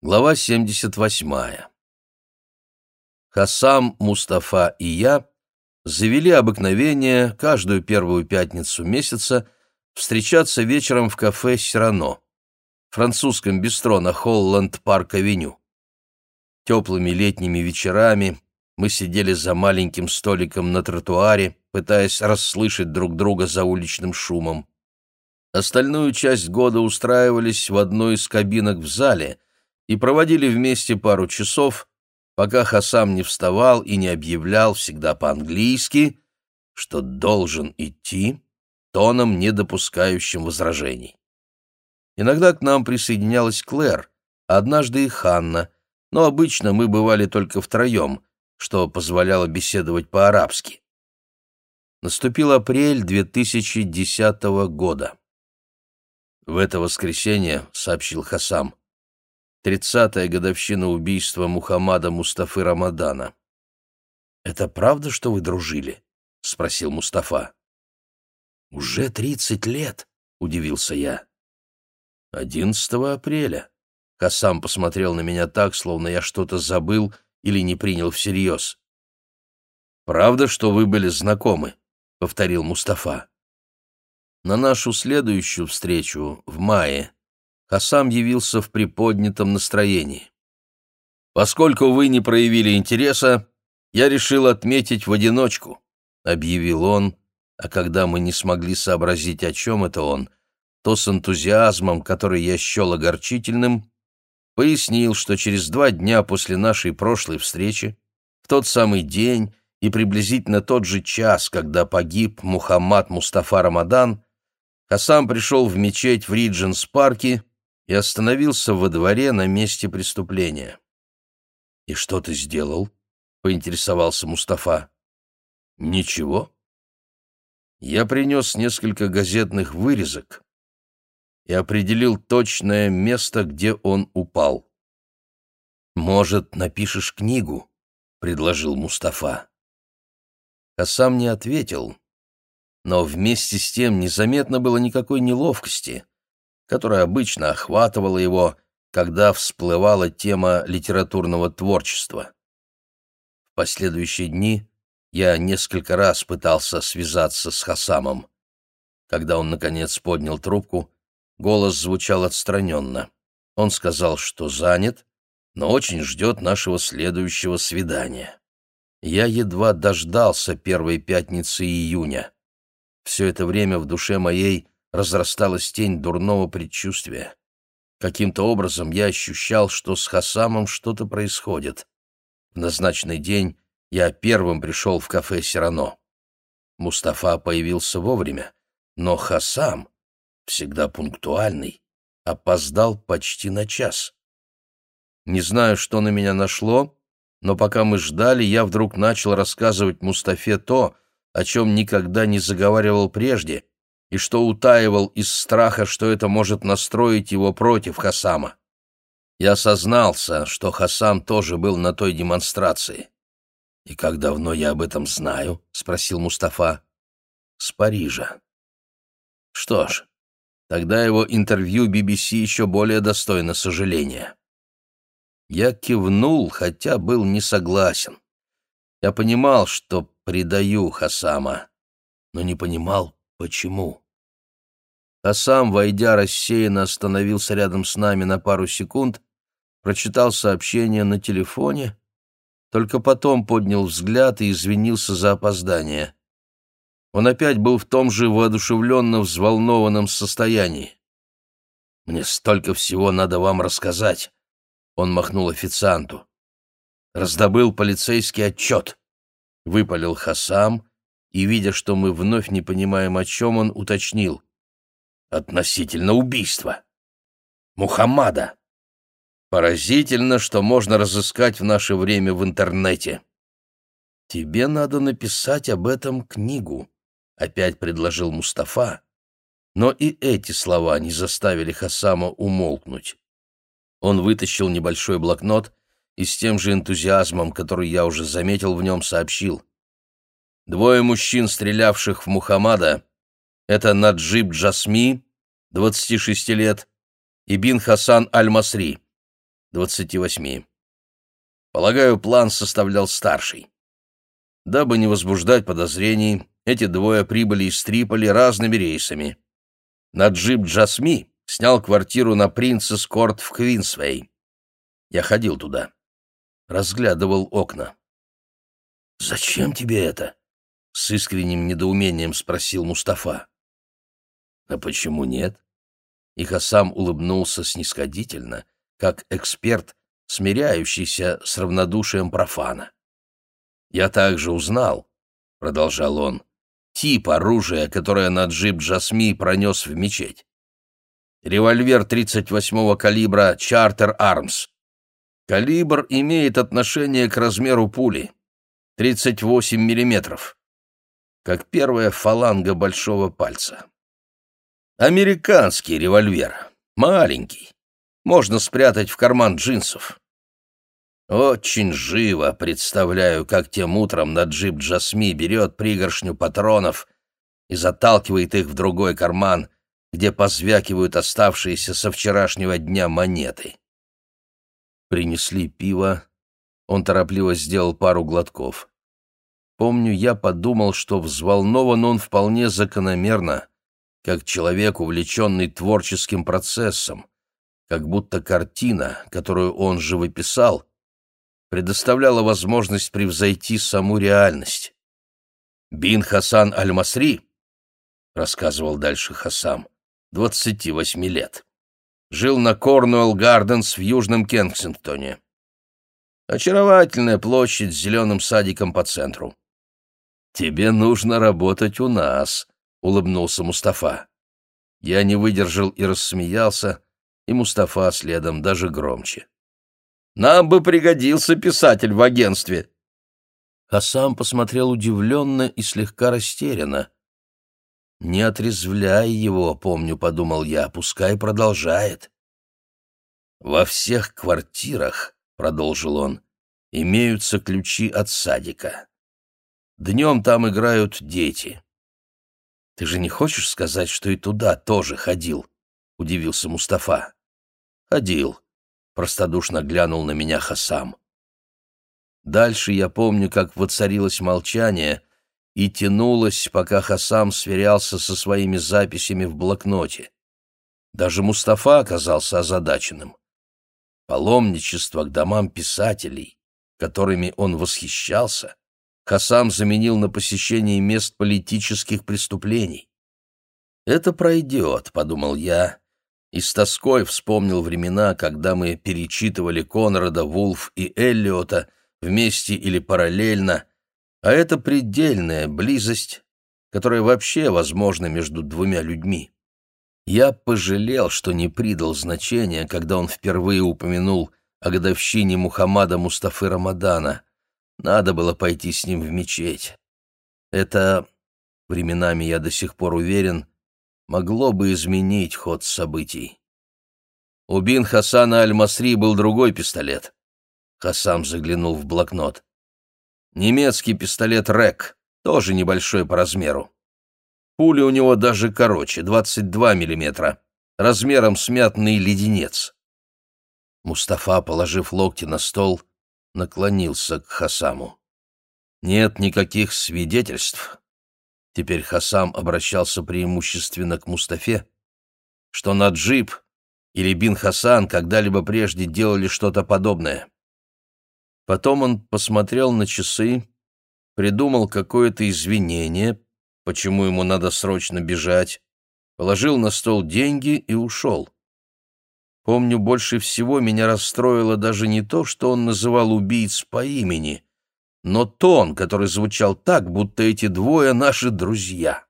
Глава 78. Хасам, Мустафа и я завели обыкновение каждую первую пятницу месяца встречаться вечером в кафе «Сирано», французском бистро на Холланд-парк-авеню. Теплыми летними вечерами мы сидели за маленьким столиком на тротуаре, пытаясь расслышать друг друга за уличным шумом. Остальную часть года устраивались в одной из кабинок в зале — и проводили вместе пару часов, пока Хасам не вставал и не объявлял всегда по-английски, что должен идти, тоном, не допускающим возражений. Иногда к нам присоединялась Клэр, однажды и Ханна, но обычно мы бывали только втроем, что позволяло беседовать по-арабски. Наступил апрель 2010 года. В это воскресенье, сообщил Хасам, Тридцатая годовщина убийства Мухаммада Мустафы Рамадана. «Это правда, что вы дружили?» — спросил Мустафа. «Уже тридцать лет», — удивился я. «Одиннадцатого апреля». Хасам посмотрел на меня так, словно я что-то забыл или не принял всерьез. «Правда, что вы были знакомы?» — повторил Мустафа. На нашу следующую встречу в мае Хасам явился в приподнятом настроении. «Поскольку вы не проявили интереса, я решил отметить в одиночку», — объявил он, а когда мы не смогли сообразить, о чем это он, то с энтузиазмом, который я счел огорчительным, пояснил, что через два дня после нашей прошлой встречи, в тот самый день и приблизительно тот же час, когда погиб Мухаммад Мустафа Рамадан, Хасам пришел в мечеть в Ридженс-парке и остановился во дворе на месте преступления. «И что ты сделал?» — поинтересовался Мустафа. «Ничего. Я принес несколько газетных вырезок и определил точное место, где он упал. «Может, напишешь книгу?» — предложил Мустафа. А сам не ответил, но вместе с тем незаметно было никакой неловкости — которая обычно охватывала его, когда всплывала тема литературного творчества. В последующие дни я несколько раз пытался связаться с Хасамом. Когда он, наконец, поднял трубку, голос звучал отстраненно. Он сказал, что занят, но очень ждет нашего следующего свидания. Я едва дождался первой пятницы июня. Все это время в душе моей разрасталась тень дурного предчувствия. Каким-то образом я ощущал, что с Хасамом что-то происходит. В назначенный день я первым пришел в кафе «Сирано». Мустафа появился вовремя, но Хасам, всегда пунктуальный, опоздал почти на час. Не знаю, что на меня нашло, но пока мы ждали, я вдруг начал рассказывать Мустафе то, о чем никогда не заговаривал прежде, и что утаивал из страха, что это может настроить его против Хасама. Я сознался, что Хасам тоже был на той демонстрации. «И как давно я об этом знаю?» — спросил Мустафа. «С Парижа». Что ж, тогда его интервью BBC еще более достойно сожаления. Я кивнул, хотя был не согласен. Я понимал, что предаю Хасама, но не понимал, Почему? А сам, войдя рассеянно, остановился рядом с нами на пару секунд, прочитал сообщение на телефоне, только потом поднял взгляд и извинился за опоздание. Он опять был в том же воодушевленно взволнованном состоянии. «Мне столько всего надо вам рассказать», — он махнул официанту. «Раздобыл полицейский отчет», — выпалил Хасам, и, видя, что мы вновь не понимаем, о чем он, уточнил. «Относительно убийства. Мухаммада. Поразительно, что можно разыскать в наше время в интернете». «Тебе надо написать об этом книгу», — опять предложил Мустафа. Но и эти слова не заставили Хасама умолкнуть. Он вытащил небольшой блокнот и с тем же энтузиазмом, который я уже заметил в нем, сообщил. Двое мужчин, стрелявших в Мухаммада, это Наджиб Джасми, 26 лет, и Бин Хасан Аль-Масри, двадцати восьми. Полагаю, план составлял старший. Дабы не возбуждать подозрений, эти двое прибыли из Триполи разными рейсами. Наджиб Джасми снял квартиру на Принцесс Корт в Квинсвей. Я ходил туда. Разглядывал окна. «Зачем тебе это?» — с искренним недоумением спросил Мустафа. «А почему нет?» И Хасам улыбнулся снисходительно, как эксперт, смиряющийся с равнодушием профана. «Я также узнал», — продолжал он, — «тип оружия, которое Наджиб Джасми пронес в мечеть. Револьвер 38-го калибра «Чартер Армс». Калибр имеет отношение к размеру пули — 38 миллиметров, как первая фаланга большого пальца. Американский револьвер, маленький, можно спрятать в карман джинсов. Очень живо представляю, как тем утром на джип Джасми берет пригоршню патронов и заталкивает их в другой карман, где позвякивают оставшиеся со вчерашнего дня монеты. Принесли пиво, он торопливо сделал пару глотков. Помню, я подумал, что взволнован он вполне закономерно, как человек, увлеченный творческим процессом, как будто картина, которую он живописал, предоставляла возможность превзойти саму реальность. «Бин Хасан Аль-Масри», — рассказывал дальше Хасам, — «двадцати восьми лет. Жил на Корнуэлл Гарденс в Южном Кенсингтоне. Очаровательная площадь с зеленым садиком по центру. «Тебе нужно работать у нас», — улыбнулся Мустафа. Я не выдержал и рассмеялся, и Мустафа следом даже громче. Нам бы пригодился писатель в агентстве. А сам посмотрел удивленно и слегка растерянно. «Не отрезвляй его, помню», — подумал я, — «пускай продолжает». «Во всех квартирах», — продолжил он, — «имеются ключи от садика. Днем там играют дети». «Ты же не хочешь сказать, что и туда тоже ходил?» — удивился Мустафа. «Ходил», простодушно глянул на меня Хасам. Дальше я помню, как воцарилось молчание и тянулось, пока Хасам сверялся со своими записями в блокноте. Даже Мустафа оказался озадаченным. Паломничество к домам писателей, которыми он восхищался, Хасам заменил на посещение мест политических преступлений. «Это пройдет», — подумал я, и с тоской вспомнил времена, когда мы перечитывали Конрада, Вулф и Эллиота вместе или параллельно, а это предельная близость, которая вообще возможна между двумя людьми. Я пожалел, что не придал значения, когда он впервые упомянул о годовщине Мухаммада Мустафы Рамадана. Надо было пойти с ним в мечеть. Это, временами я до сих пор уверен, могло бы изменить ход событий. У Бин Хасана Аль-Масри был другой пистолет. Хасам заглянул в блокнот. Немецкий пистолет РЭК, тоже небольшой по размеру. Пули у него даже короче, 22 миллиметра, размером с мятный леденец. Мустафа, положив локти на стол, наклонился к Хасаму. Нет никаких свидетельств, теперь Хасам обращался преимущественно к Мустафе, что Наджиб или Бин Хасан когда-либо прежде делали что-то подобное. Потом он посмотрел на часы, придумал какое-то извинение, почему ему надо срочно бежать, положил на стол деньги и ушел. Помню, больше всего меня расстроило даже не то, что он называл убийц по имени — но тон, который звучал так, будто эти двое наши друзья.